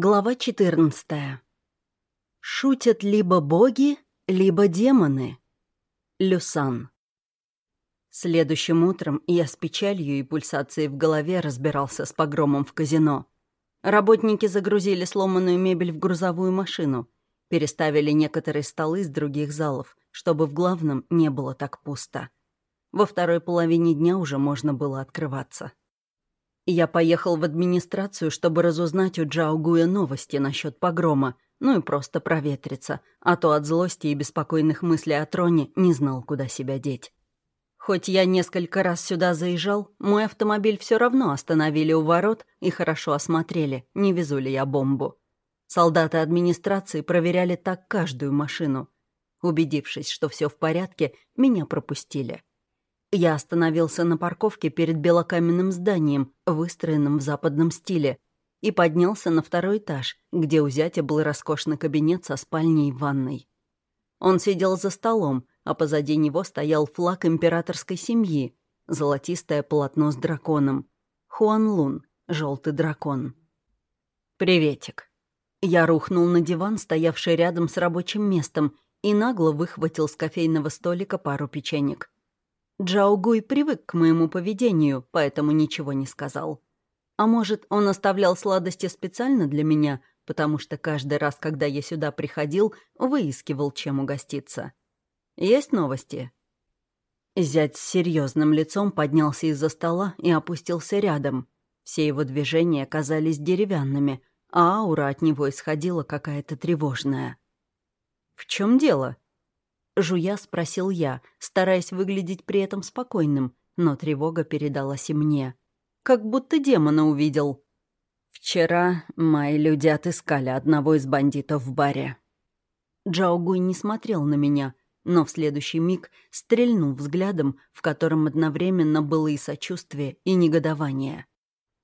Глава 14. Шутят либо боги, либо демоны. Люсан. Следующим утром я с печалью и пульсацией в голове разбирался с погромом в казино. Работники загрузили сломанную мебель в грузовую машину, переставили некоторые столы с других залов, чтобы в главном не было так пусто. Во второй половине дня уже можно было открываться. Я поехал в администрацию, чтобы разузнать у Джао Гуя новости насчет погрома, ну и просто проветриться, а то от злости и беспокойных мыслей о троне не знал, куда себя деть. Хоть я несколько раз сюда заезжал, мой автомобиль все равно остановили у ворот и хорошо осмотрели, не везу ли я бомбу. Солдаты администрации проверяли так каждую машину. Убедившись, что все в порядке, меня пропустили. Я остановился на парковке перед белокаменным зданием, выстроенным в западном стиле, и поднялся на второй этаж, где у зятя был роскошный кабинет со спальней и ванной. Он сидел за столом, а позади него стоял флаг императорской семьи, золотистое полотно с драконом. Хуан Лун, желтый дракон. «Приветик». Я рухнул на диван, стоявший рядом с рабочим местом, и нагло выхватил с кофейного столика пару печенек. Джаогуй привык к моему поведению, поэтому ничего не сказал. А может, он оставлял сладости специально для меня, потому что каждый раз, когда я сюда приходил, выискивал, чем угоститься. Есть новости?» Зять с серьезным лицом поднялся из-за стола и опустился рядом. Все его движения казались деревянными, а аура от него исходила какая-то тревожная. «В чем дело?» Жуя спросил я, стараясь выглядеть при этом спокойным, но тревога передалась и мне. Как будто демона увидел. «Вчера мои люди отыскали одного из бандитов в баре». Джао Гуй не смотрел на меня, но в следующий миг стрельнул взглядом, в котором одновременно было и сочувствие, и негодование.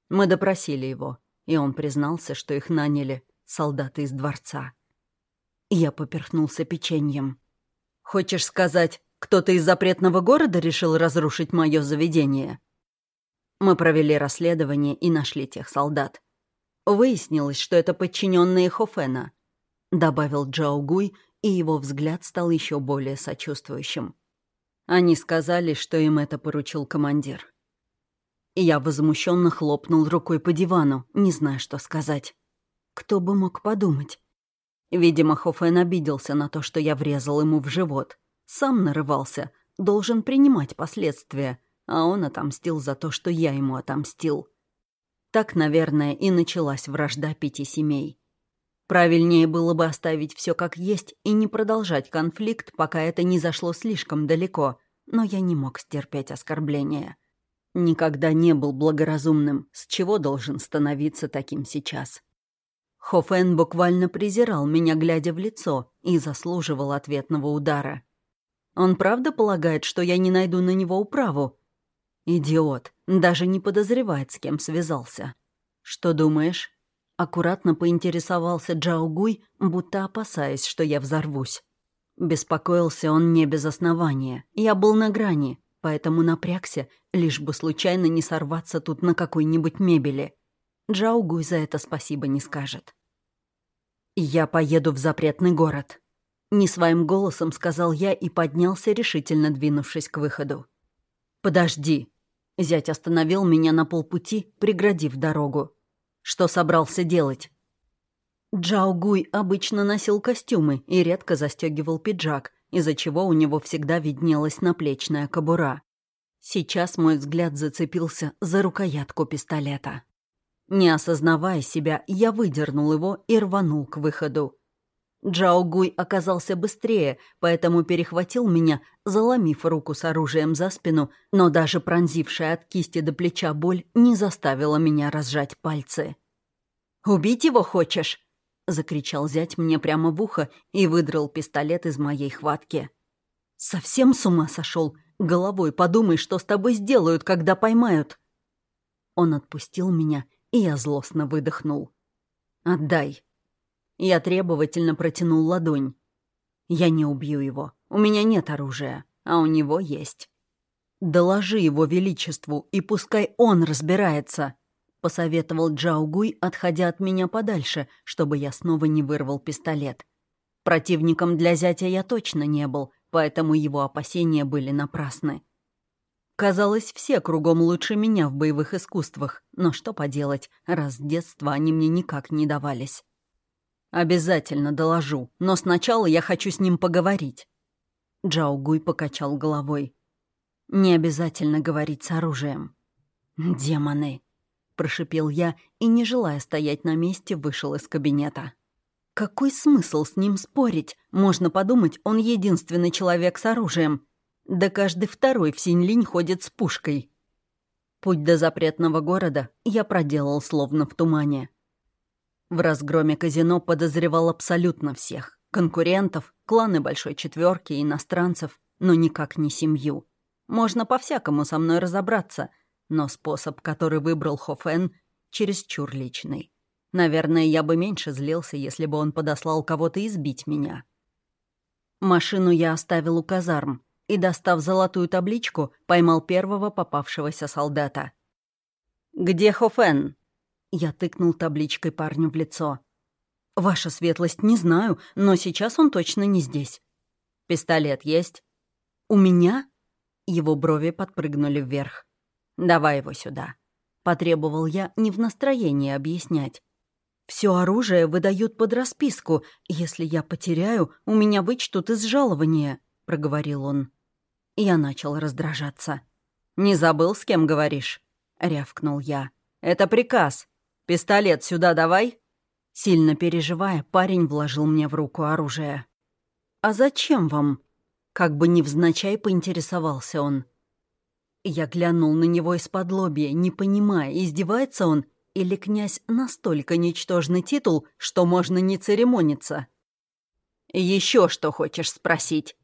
Мы допросили его, и он признался, что их наняли солдаты из дворца. Я поперхнулся печеньем. Хочешь сказать, кто-то из запретного города решил разрушить мое заведение? Мы провели расследование и нашли тех солдат. Выяснилось, что это подчиненные Хофена, добавил Джао Гуй, и его взгляд стал еще более сочувствующим. Они сказали, что им это поручил командир. Я возмущенно хлопнул рукой по дивану, не зная, что сказать. Кто бы мог подумать? Видимо, Хофен обиделся на то, что я врезал ему в живот. Сам нарывался, должен принимать последствия, а он отомстил за то, что я ему отомстил. Так, наверное, и началась вражда пяти семей. Правильнее было бы оставить все как есть и не продолжать конфликт, пока это не зашло слишком далеко, но я не мог стерпеть оскорбления. Никогда не был благоразумным, с чего должен становиться таким сейчас. Хофен буквально презирал меня, глядя в лицо, и заслуживал ответного удара. Он правда полагает, что я не найду на него управу? Идиот, даже не подозревает, с кем связался. Что думаешь? Аккуратно поинтересовался Джао Гуй, будто опасаясь, что я взорвусь. Беспокоился он не без основания. Я был на грани, поэтому напрягся, лишь бы случайно не сорваться тут на какой-нибудь мебели. Джаугуй за это спасибо не скажет. «Я поеду в запретный город», — не своим голосом сказал я и поднялся, решительно двинувшись к выходу. «Подожди». Зять остановил меня на полпути, преградив дорогу. «Что собрался делать?» Джаугуй обычно носил костюмы и редко застегивал пиджак, из-за чего у него всегда виднелась наплечная кобура. Сейчас мой взгляд зацепился за рукоятку пистолета. Не осознавая себя, я выдернул его и рванул к выходу. Джао Гуй оказался быстрее, поэтому перехватил меня, заломив руку с оружием за спину, но даже пронзившая от кисти до плеча боль не заставила меня разжать пальцы. «Убить его хочешь?» — закричал зять мне прямо в ухо и выдрал пистолет из моей хватки. «Совсем с ума сошел? Головой подумай, что с тобой сделают, когда поймают!» Он отпустил меня и я злостно выдохнул. «Отдай». Я требовательно протянул ладонь. «Я не убью его. У меня нет оружия, а у него есть». «Доложи его величеству, и пускай он разбирается», — посоветовал Джаугуй, отходя от меня подальше, чтобы я снова не вырвал пистолет. Противником для зятя я точно не был, поэтому его опасения были напрасны. Казалось, все кругом лучше меня в боевых искусствах, но что поделать, раз с детства они мне никак не давались. «Обязательно доложу, но сначала я хочу с ним поговорить». Джаугуй покачал головой. «Не обязательно говорить с оружием». «Демоны!» — прошипел я и, не желая стоять на месте, вышел из кабинета. «Какой смысл с ним спорить? Можно подумать, он единственный человек с оружием. Да каждый второй в Синьлинь ходит с пушкой». Путь до запретного города я проделал словно в тумане. В разгроме казино подозревал абсолютно всех. Конкурентов, кланы Большой Четверки, иностранцев, но никак не семью. Можно по-всякому со мной разобраться — но способ, который выбрал Хофен, чересчур личный. Наверное, я бы меньше злился, если бы он подослал кого-то избить меня. Машину я оставил у казарм и, достав золотую табличку, поймал первого попавшегося солдата. «Где Хофен?» Я тыкнул табличкой парню в лицо. «Ваша светлость, не знаю, но сейчас он точно не здесь». «Пистолет есть?» «У меня?» Его брови подпрыгнули вверх. «Давай его сюда», — потребовал я не в настроении объяснять. «Все оружие выдают под расписку. Если я потеряю, у меня вычтут из жалования», — проговорил он. Я начал раздражаться. «Не забыл, с кем говоришь?» — рявкнул я. «Это приказ. Пистолет сюда давай». Сильно переживая, парень вложил мне в руку оружие. «А зачем вам?» Как бы невзначай поинтересовался он. Я глянул на него из-под лобья, не понимая, издевается он или князь настолько ничтожный титул, что можно не церемониться. «Еще что хочешь спросить?»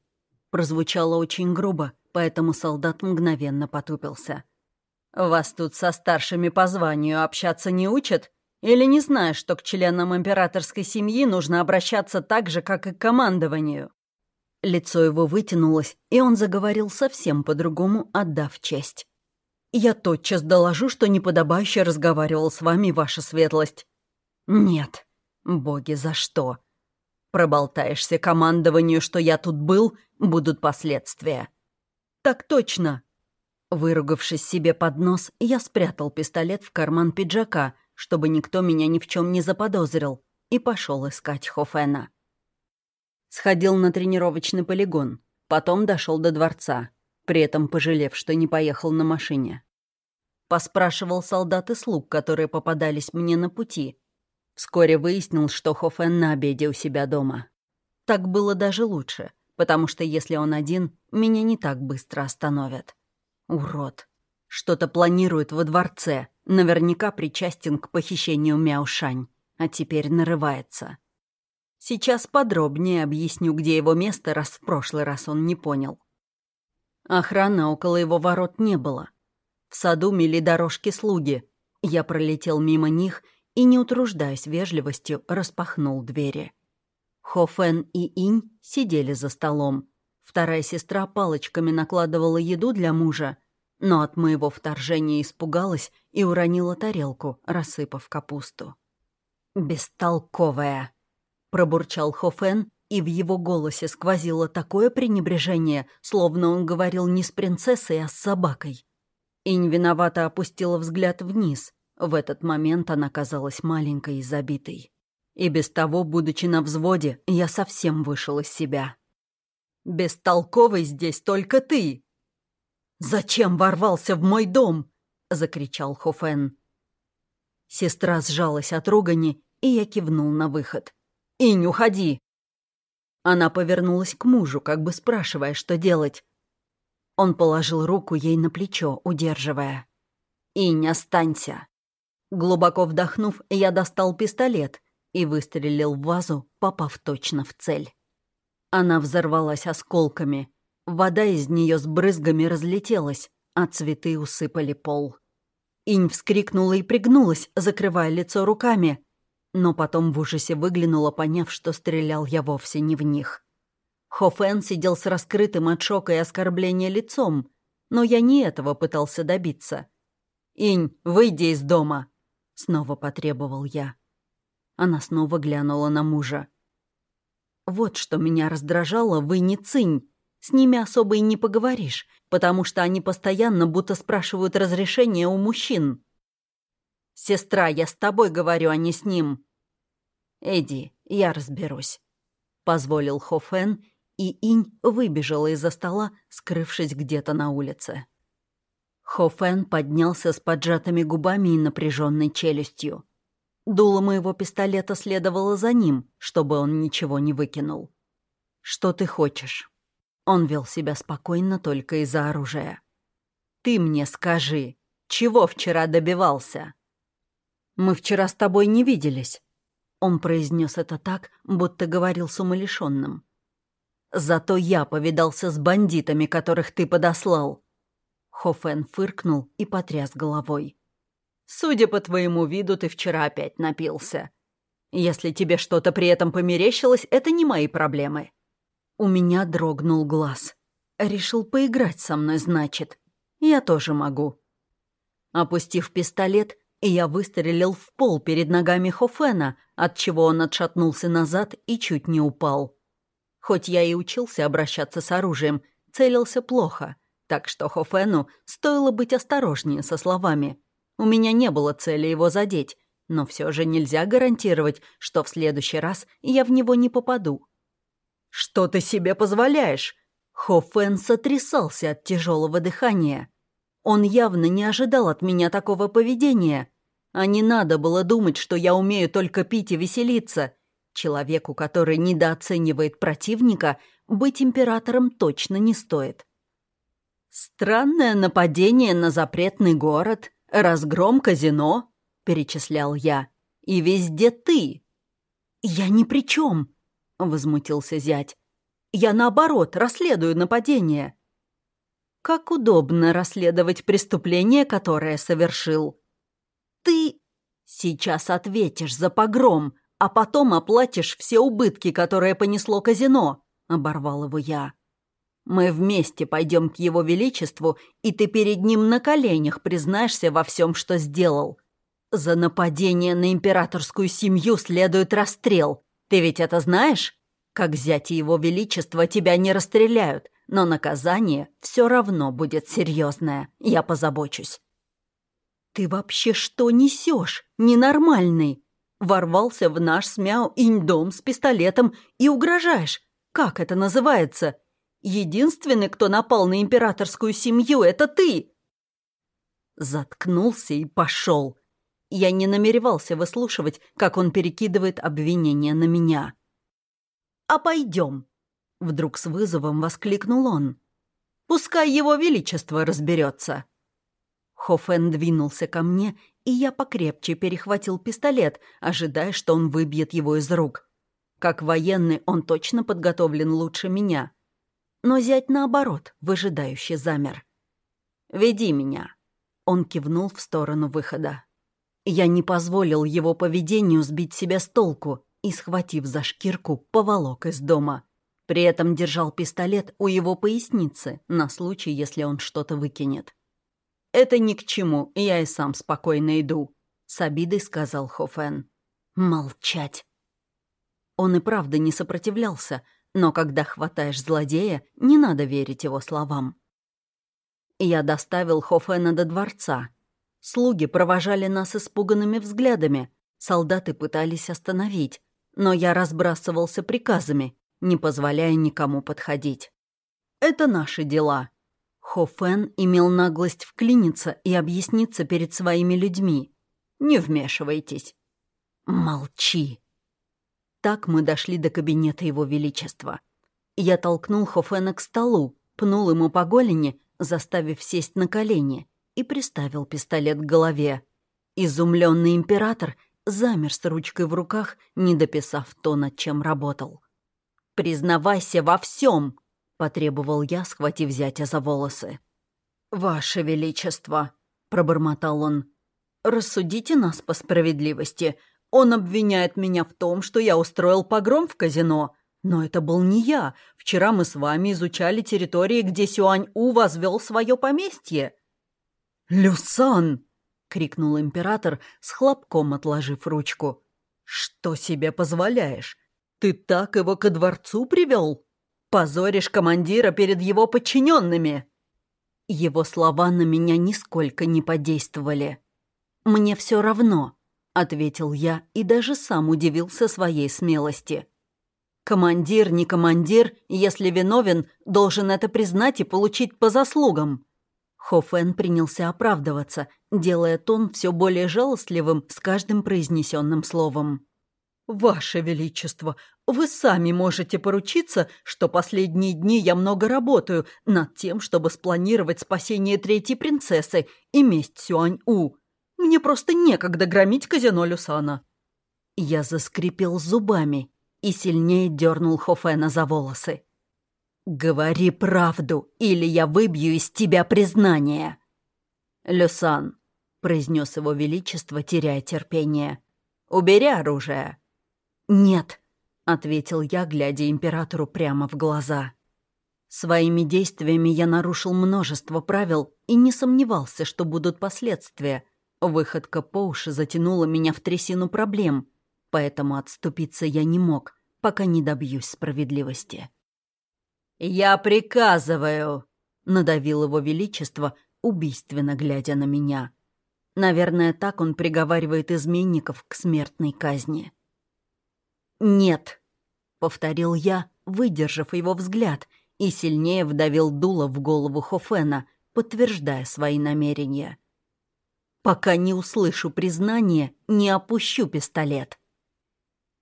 Прозвучало очень грубо, поэтому солдат мгновенно потупился. «Вас тут со старшими по званию общаться не учат? Или не знаешь, что к членам императорской семьи нужно обращаться так же, как и к командованию?» Лицо его вытянулось, и он заговорил совсем по-другому, отдав честь. «Я тотчас доложу, что неподобающе разговаривал с вами, ваша светлость». «Нет. Боги, за что? Проболтаешься командованию, что я тут был, будут последствия». «Так точно». Выругавшись себе под нос, я спрятал пистолет в карман пиджака, чтобы никто меня ни в чем не заподозрил, и пошел искать Хофена. Сходил на тренировочный полигон, потом дошел до дворца, при этом пожалев, что не поехал на машине. Поспрашивал солдат и слуг, которые попадались мне на пути. Вскоре выяснил, что Хофен на обеде у себя дома. Так было даже лучше, потому что если он один, меня не так быстро остановят. Урод. Что-то планирует во дворце, наверняка причастен к похищению Мяушань, а теперь нарывается. Сейчас подробнее объясню, где его место, раз в прошлый раз он не понял. Охраны около его ворот не было. В саду мели дорожки слуги. Я пролетел мимо них и, не утруждаясь вежливостью, распахнул двери. Хофен и Инь сидели за столом. Вторая сестра палочками накладывала еду для мужа, но от моего вторжения испугалась и уронила тарелку, рассыпав капусту. «Бестолковая!» пробурчал Хофен, и в его голосе сквозило такое пренебрежение, словно он говорил не с принцессой, а с собакой. Инь виновато опустила взгляд вниз. В этот момент она казалась маленькой и забитой. И без того, будучи на взводе, я совсем вышел из себя. «Бестолковый здесь только ты!» «Зачем ворвался в мой дом?» — закричал Хофен. Сестра сжалась от ругани, и я кивнул на выход. «Инь, уходи!» Она повернулась к мужу, как бы спрашивая, что делать. Он положил руку ей на плечо, удерживая. «Инь, останься!» Глубоко вдохнув, я достал пистолет и выстрелил в вазу, попав точно в цель. Она взорвалась осколками. Вода из нее с брызгами разлетелась, а цветы усыпали пол. Инь вскрикнула и пригнулась, закрывая лицо руками, но потом в ужасе выглянула, поняв, что стрелял я вовсе не в них. Хофен сидел с раскрытым от шока и оскорбления лицом, но я не этого пытался добиться. «Инь, выйди из дома!» Снова потребовал я. Она снова глянула на мужа. «Вот что меня раздражало, вы не цинь. С ними особо и не поговоришь, потому что они постоянно будто спрашивают разрешения у мужчин». «Сестра, я с тобой говорю, а не с ним». «Эдди, я разберусь», — позволил Хофен, и Инь выбежала из-за стола, скрывшись где-то на улице. Хофен поднялся с поджатыми губами и напряженной челюстью. Дуло моего пистолета следовало за ним, чтобы он ничего не выкинул. «Что ты хочешь?» Он вел себя спокойно только из-за оружия. «Ты мне скажи, чего вчера добивался?» «Мы вчера с тобой не виделись». Он произнес это так, будто говорил с умалишенным. «Зато я повидался с бандитами, которых ты подослал». Хофен фыркнул и потряс головой. Судя по твоему виду, ты вчера опять напился. Если тебе что-то при этом померещилось, это не мои проблемы». У меня дрогнул глаз. Решил поиграть со мной, значит. Я тоже могу. Опустив пистолет, я выстрелил в пол перед ногами Хофена, отчего он отшатнулся назад и чуть не упал. Хоть я и учился обращаться с оружием, целился плохо, так что Хофену стоило быть осторожнее со словами. У меня не было цели его задеть, но все же нельзя гарантировать, что в следующий раз я в него не попаду. «Что ты себе позволяешь?» Хофен сотрясался от тяжелого дыхания. Он явно не ожидал от меня такого поведения. А не надо было думать, что я умею только пить и веселиться. Человеку, который недооценивает противника, быть императором точно не стоит. Странное нападение на запретный город, «Разгром казино», — перечислял я, — «и везде ты». «Я ни при чем», — возмутился зять. «Я, наоборот, расследую нападение». «Как удобно расследовать преступление, которое совершил». «Ты сейчас ответишь за погром, а потом оплатишь все убытки, которые понесло казино», — оборвал его я. Мы вместе пойдем к его величеству, и ты перед ним на коленях признаешься во всем, что сделал. За нападение на императорскую семью следует расстрел. Ты ведь это знаешь? Как зять его величества тебя не расстреляют, но наказание все равно будет серьезное. Я позабочусь. Ты вообще что несешь? Ненормальный. Ворвался в наш с Мяу инь-дом с пистолетом и угрожаешь. Как это называется? Единственный, кто напал на императорскую семью, это ты!» Заткнулся и пошел. Я не намеревался выслушивать, как он перекидывает обвинения на меня. «А пойдем!» — вдруг с вызовом воскликнул он. «Пускай его величество разберется!» Хофен двинулся ко мне, и я покрепче перехватил пистолет, ожидая, что он выбьет его из рук. Как военный он точно подготовлен лучше меня но зять наоборот, выжидающе замер. «Веди меня», — он кивнул в сторону выхода. Я не позволил его поведению сбить себя с толку и, схватив за шкирку, поволок из дома. При этом держал пистолет у его поясницы на случай, если он что-то выкинет. «Это ни к чему, я и сам спокойно иду», — с обидой сказал Хофен. «Молчать». Он и правда не сопротивлялся, — но когда хватаешь злодея, не надо верить его словам. Я доставил Хофена до дворца. Слуги провожали нас испуганными взглядами, солдаты пытались остановить, но я разбрасывался приказами, не позволяя никому подходить. Это наши дела. Хофен имел наглость вклиниться и объясниться перед своими людьми. Не вмешивайтесь. Молчи. Так мы дошли до кабинета его величества. Я толкнул Хофена к столу, пнул ему по голени, заставив сесть на колени, и приставил пистолет к голове. Изумленный император замер с ручкой в руках, не дописав то, над чем работал. «Признавайся во всем!» — потребовал я, схватив зятя за волосы. «Ваше Величество!» — пробормотал он. «Рассудите нас по справедливости. Он обвиняет меня в том, что я устроил погром в казино. Но это был не я. Вчера мы с вами изучали территории, где Сюань-У возвел свое поместье. «Люсан!» крикнул император, с хлопком отложив ручку. «Что себе позволяешь? Ты так его ко дворцу привел? Позоришь командира перед его подчиненными!» Его слова на меня нисколько не подействовали. «Мне все равно», — ответил я и даже сам удивился своей смелости. «Командир, не командир, если виновен, должен это признать и получить по заслугам». Хофен принялся оправдываться, делая тон все более жалостливым с каждым произнесенным словом. «Ваше Величество, вы сами можете поручиться, что последние дни я много работаю над тем, чтобы спланировать спасение третьей принцессы и месть Сюань-У. Мне просто некогда громить казино Люсана». Я заскрипел зубами и сильнее дернул Хофена за волосы. «Говори правду, или я выбью из тебя признание!» «Люсан», — произнес его величество, теряя терпение, — «убери оружие». «Нет», — ответил я, глядя императору прямо в глаза. Своими действиями я нарушил множество правил и не сомневался, что будут последствия. Выходка по уши затянула меня в трясину проблем, поэтому отступиться я не мог, пока не добьюсь справедливости. «Я приказываю», — надавил его величество, убийственно глядя на меня. Наверное, так он приговаривает изменников к смертной казни. «Нет», — повторил я, выдержав его взгляд, и сильнее вдавил дуло в голову Хофена, подтверждая свои намерения. «Пока не услышу признания, не опущу пистолет».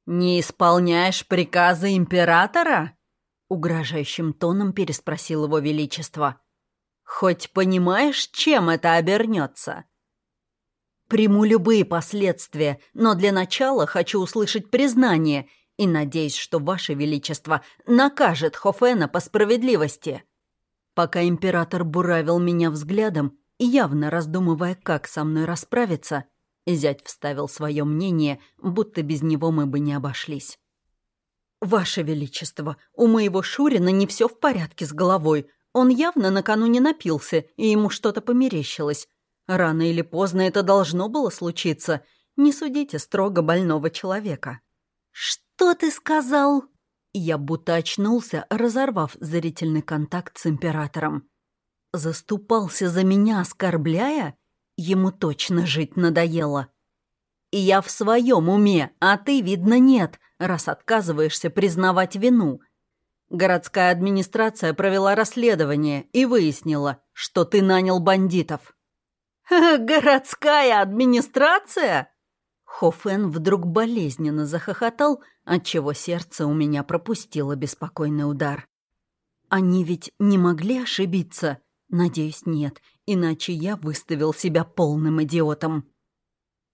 «Не исполняешь приказы императора?» — угрожающим тоном переспросил его величество. «Хоть понимаешь, чем это обернется?» Приму любые последствия, но для начала хочу услышать признание и надеюсь, что Ваше Величество накажет Хофена по справедливости. Пока император буравил меня взглядом, явно раздумывая, как со мной расправиться, зять вставил свое мнение, будто без него мы бы не обошлись. «Ваше Величество, у моего Шурина не все в порядке с головой. Он явно накануне напился, и ему что-то померещилось. Рано или поздно это должно было случиться. Не судите строго больного человека». «Что ты сказал?» Я будто очнулся, разорвав зрительный контакт с императором. Заступался за меня, оскорбляя? Ему точно жить надоело. И я в своем уме, а ты, видно, нет, раз отказываешься признавать вину. Городская администрация провела расследование и выяснила, что ты нанял бандитов. «Городская администрация?» Хофен вдруг болезненно захохотал, отчего сердце у меня пропустило беспокойный удар. «Они ведь не могли ошибиться?» «Надеюсь, нет, иначе я выставил себя полным идиотом».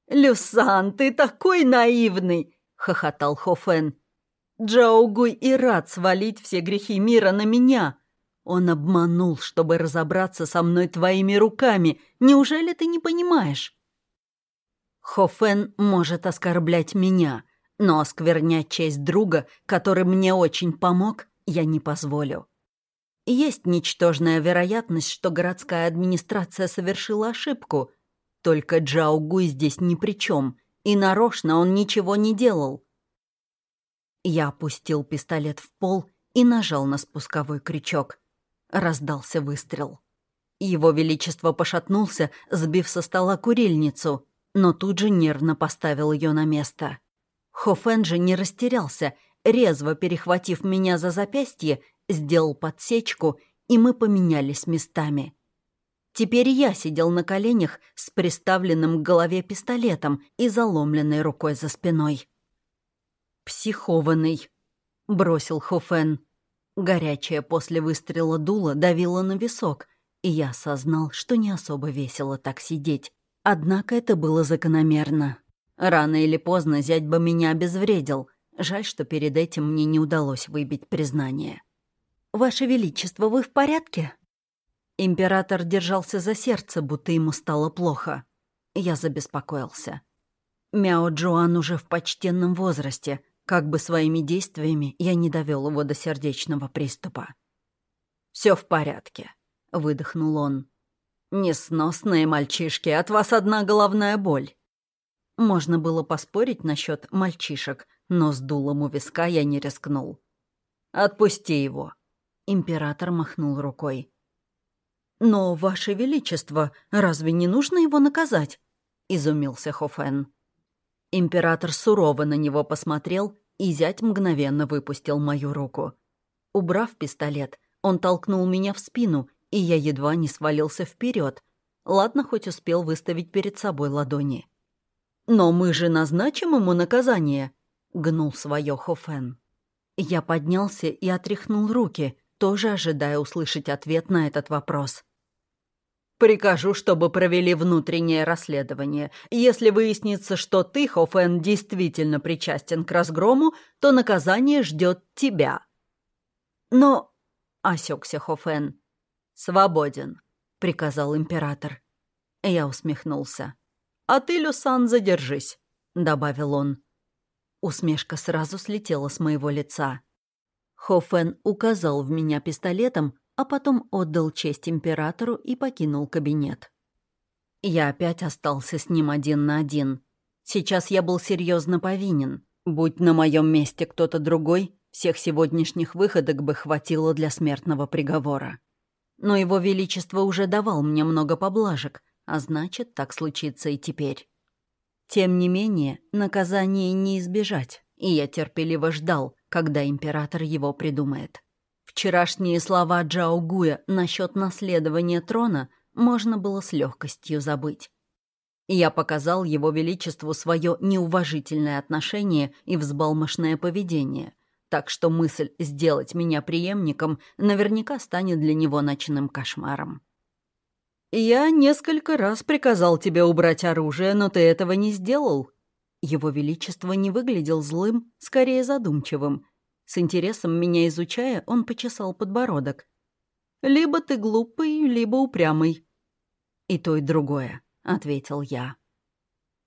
«Люсан, ты такой наивный!» — хохотал Хофен. «Джоугуй и рад свалить все грехи мира на меня. Он обманул, чтобы разобраться со мной твоими руками. Неужели ты не понимаешь?» Хофен может оскорблять меня, но осквернять честь друга, который мне очень помог, я не позволю. Есть ничтожная вероятность, что городская администрация совершила ошибку. Только Джао Гуй здесь ни при чем, и нарочно он ничего не делал. Я опустил пистолет в пол и нажал на спусковой крючок. Раздался выстрел. Его Величество пошатнулся, сбив со стола курильницу, но тут же нервно поставил ее на место. Хофен же не растерялся, резво перехватив меня за запястье сделал подсечку, и мы поменялись местами. Теперь я сидел на коленях с приставленным к голове пистолетом и заломленной рукой за спиной. «Психованный», — бросил Хофен. Горячее после выстрела дуло давило на висок, и я осознал, что не особо весело так сидеть. Однако это было закономерно. Рано или поздно зять бы меня обезвредил. Жаль, что перед этим мне не удалось выбить признание. «Ваше Величество, вы в порядке?» Император держался за сердце, будто ему стало плохо. Я забеспокоился. Мяо Джоан уже в почтенном возрасте. Как бы своими действиями я не довел его до сердечного приступа. Все в порядке», — выдохнул он. «Несносные мальчишки, от вас одна головная боль». Можно было поспорить насчет мальчишек, но с дулом у виска я не рискнул. «Отпусти его!» Император махнул рукой. «Но, Ваше Величество, разве не нужно его наказать?» — изумился Хофен. Император сурово на него посмотрел, и зять мгновенно выпустил мою руку. Убрав пистолет, он толкнул меня в спину, и я едва не свалился вперед. Ладно, хоть успел выставить перед собой ладони. «Но мы же назначим ему наказание», — гнул свое Хофен. Я поднялся и отряхнул руки, тоже ожидая услышать ответ на этот вопрос. «Прикажу, чтобы провели внутреннее расследование. Если выяснится, что ты, Хофен, действительно причастен к разгрому, то наказание ждет тебя». «Но...» — осекся Хофен. «Свободен», — приказал император. Я усмехнулся. «А ты, Люсан, задержись», — добавил он. Усмешка сразу слетела с моего лица. Хофен указал в меня пистолетом, а потом отдал честь императору и покинул кабинет. Я опять остался с ним один на один. Сейчас я был серьезно повинен. Будь на моем месте кто-то другой, всех сегодняшних выходок бы хватило для смертного приговора. Но его величество уже давал мне много поблажек, а значит, так случится и теперь. Тем не менее, наказание не избежать, и я терпеливо ждал, когда император его придумает. Вчерашние слова Джао Гуя насчет наследования трона можно было с легкостью забыть. Я показал его величеству свое неуважительное отношение и взбалмошное поведение — так что мысль сделать меня преемником наверняка станет для него ночным кошмаром. «Я несколько раз приказал тебе убрать оружие, но ты этого не сделал». Его Величество не выглядел злым, скорее задумчивым. С интересом меня изучая, он почесал подбородок. «Либо ты глупый, либо упрямый». «И то, и другое», — ответил я.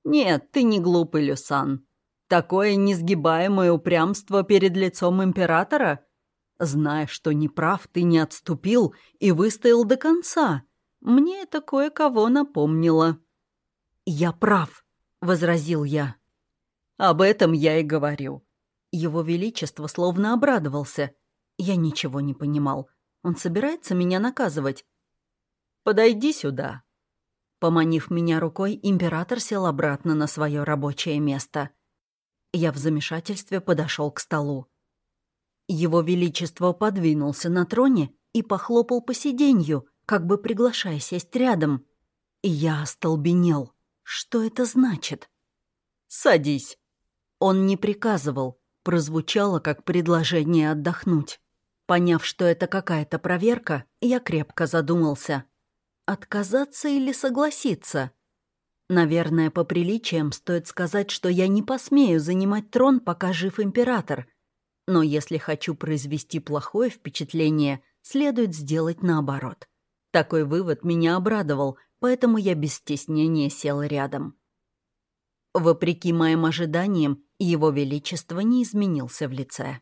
«Нет, ты не глупый, Люсан. Такое несгибаемое упрямство перед лицом императора? Зная, что не прав, ты не отступил и выстоял до конца. Мне это кое-кого напомнило. «Я прав», — возразил я. «Об этом я и говорю». Его Величество словно обрадовался. Я ничего не понимал. Он собирается меня наказывать. «Подойди сюда». Поманив меня рукой, император сел обратно на свое рабочее место. Я в замешательстве подошел к столу. Его Величество подвинулся на троне и похлопал по сиденью, как бы приглашая сесть рядом. И я остолбенел. Что это значит? «Садись!» Он не приказывал, прозвучало как предложение отдохнуть. Поняв, что это какая-то проверка, я крепко задумался. Отказаться или согласиться? Наверное, по приличиям стоит сказать, что я не посмею занимать трон, пока жив император. Но если хочу произвести плохое впечатление, следует сделать наоборот. Такой вывод меня обрадовал, поэтому я без стеснения сел рядом. Вопреки моим ожиданиям, его величество не изменился в лице.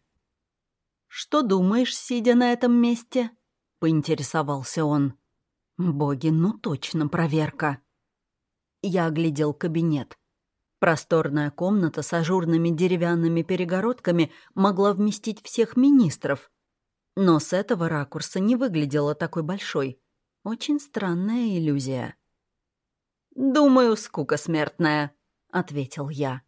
«Что думаешь, сидя на этом месте?» — поинтересовался он. «Боги, ну точно проверка!» Я оглядел кабинет. Просторная комната с ажурными деревянными перегородками могла вместить всех министров. Но с этого ракурса не выглядела такой большой. Очень странная иллюзия. «Думаю, скука смертная», — ответил я.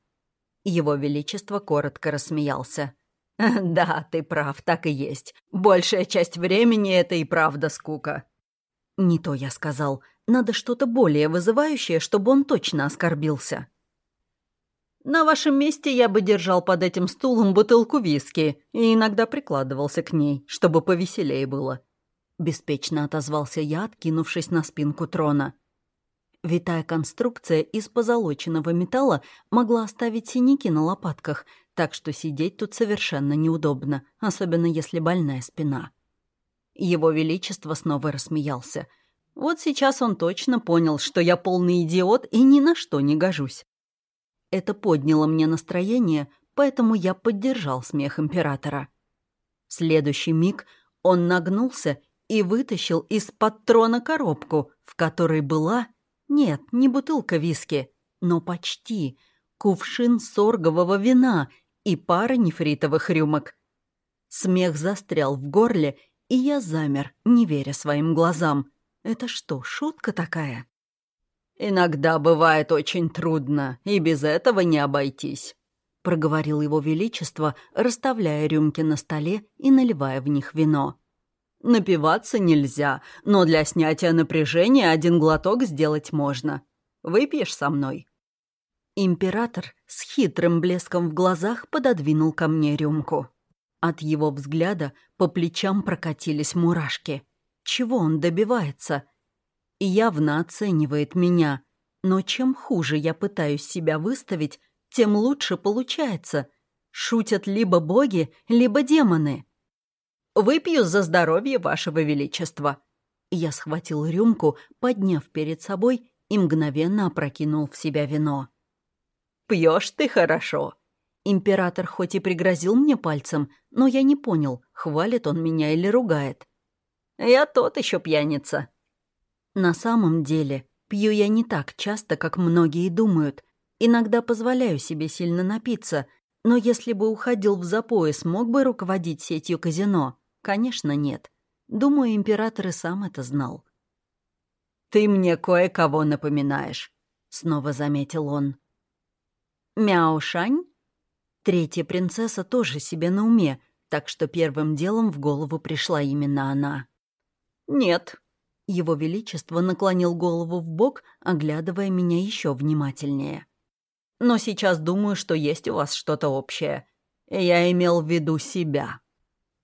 Его Величество коротко рассмеялся. «Да, ты прав, так и есть. Большая часть времени — это и правда скука». «Не то я сказал. Надо что-то более вызывающее, чтобы он точно оскорбился. На вашем месте я бы держал под этим стулом бутылку виски и иногда прикладывался к ней, чтобы повеселее было. Беспечно отозвался я, откинувшись на спинку трона. Витая конструкция из позолоченного металла могла оставить синяки на лопатках, так что сидеть тут совершенно неудобно, особенно если больная спина. Его Величество снова рассмеялся — вот сейчас он точно понял, что я полный идиот и ни на что не гожусь. Это подняло мне настроение, поэтому я поддержал смех императора. В следующий миг он нагнулся и вытащил из-под трона коробку, в которой была, нет, не бутылка виски, но почти, кувшин соргового вина и пара нефритовых рюмок. Смех застрял в горле, и я замер, не веря своим глазам. Это что, шутка такая? «Иногда бывает очень трудно, и без этого не обойтись», — проговорил его величество, расставляя рюмки на столе и наливая в них вино. «Напиваться нельзя, но для снятия напряжения один глоток сделать можно. Выпьешь со мной?» Император с хитрым блеском в глазах пододвинул ко мне рюмку. От его взгляда по плечам прокатились мурашки. Чего он добивается? И явно оценивает меня. Но чем хуже я пытаюсь себя выставить, тем лучше получается. Шутят либо боги, либо демоны. «Выпью за здоровье вашего величества». Я схватил рюмку, подняв перед собой и мгновенно опрокинул в себя вино. «Пьешь ты хорошо», Император хоть и пригрозил мне пальцем, но я не понял, хвалит он меня или ругает. «Я тот еще пьяница». На самом деле, пью я не так часто, как многие думают. Иногда позволяю себе сильно напиться, но если бы уходил в запой, смог бы руководить сетью казино? Конечно, нет. Думаю, император и сам это знал. «Ты мне кое-кого напоминаешь», — снова заметил он. «Мяушань?» Третья принцесса тоже себе на уме, так что первым делом в голову пришла именно она. «Нет». Его Величество наклонил голову в бок, оглядывая меня еще внимательнее. «Но сейчас думаю, что есть у вас что-то общее. Я имел в виду себя».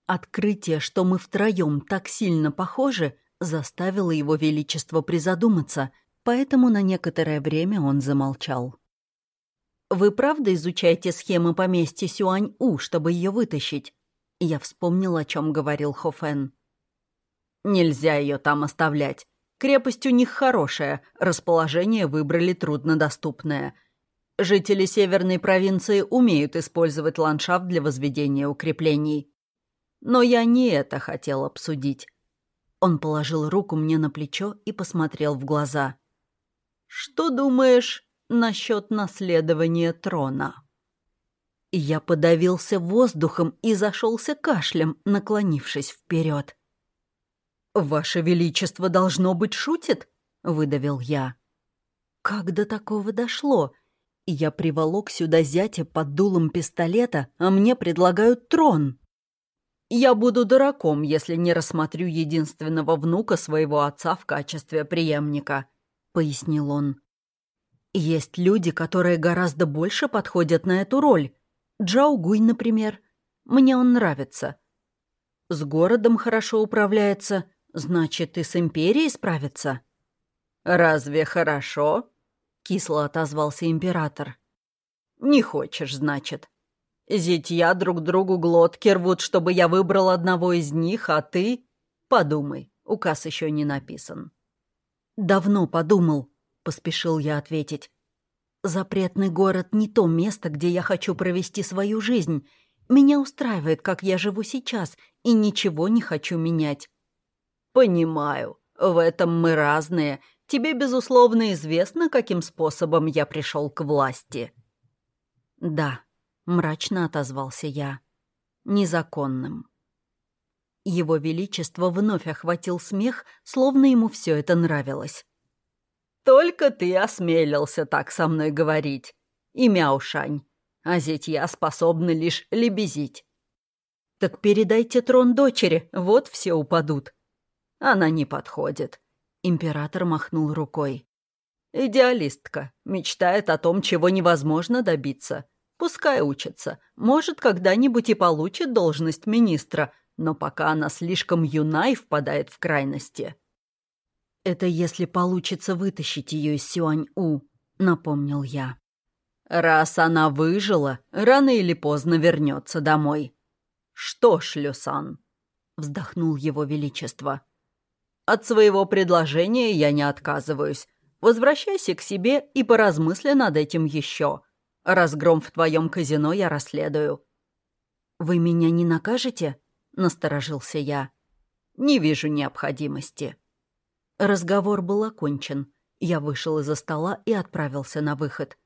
Открытие, что мы втроем так сильно похожи, заставило его Величество призадуматься, поэтому на некоторое время он замолчал. Вы правда изучаете схемы поместья Сюань-У, чтобы ее вытащить?» Я вспомнил, о чем говорил Хофен. «Нельзя ее там оставлять. Крепость у них хорошая, расположение выбрали труднодоступное. Жители северной провинции умеют использовать ландшафт для возведения укреплений. Но я не это хотел обсудить». Он положил руку мне на плечо и посмотрел в глаза. «Что думаешь насчет наследования трона. Я подавился воздухом и зашелся кашлем, наклонившись вперед. «Ваше Величество, должно быть, шутит?» — выдавил я. Как до такого дошло? Я приволок сюда зятя под дулом пистолета, а мне предлагают трон. Я буду дураком, если не рассмотрю единственного внука своего отца в качестве преемника, — пояснил он. Есть люди, которые гораздо больше подходят на эту роль. Джао Гуй, например. Мне он нравится. С городом хорошо управляется, значит, и с империей справится. «Разве хорошо?» — кисло отозвался император. «Не хочешь, значит. Зятья друг другу глотки рвут, чтобы я выбрал одного из них, а ты... Подумай, указ еще не написан». «Давно подумал», — поспешил я ответить. «Запретный город не то место, где я хочу провести свою жизнь. Меня устраивает, как я живу сейчас, и ничего не хочу менять». «Понимаю. В этом мы разные. Тебе, безусловно, известно, каким способом я пришел к власти». «Да», — мрачно отозвался я. «Незаконным». Его Величество вновь охватил смех, словно ему все это нравилось. Только ты осмелился так со мной говорить. И Мяушань. А зятья способны лишь лебезить. Так передайте трон дочери, вот все упадут. Она не подходит. Император махнул рукой. Идеалистка. Мечтает о том, чего невозможно добиться. Пускай учится. Может, когда-нибудь и получит должность министра, но пока она слишком юна и впадает в крайности. «Это если получится вытащить ее из Сюань-У», — напомнил я. «Раз она выжила, рано или поздно вернется домой». «Что ж, Люсан», — вздохнул его величество, — «от своего предложения я не отказываюсь. Возвращайся к себе и поразмысли над этим еще. Разгром в твоем казино я расследую». «Вы меня не накажете?» — насторожился я. «Не вижу необходимости». Разговор был окончен. Я вышел из-за стола и отправился на выход.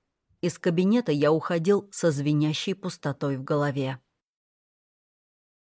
Из кабинета я уходил со звенящей пустотой в голове.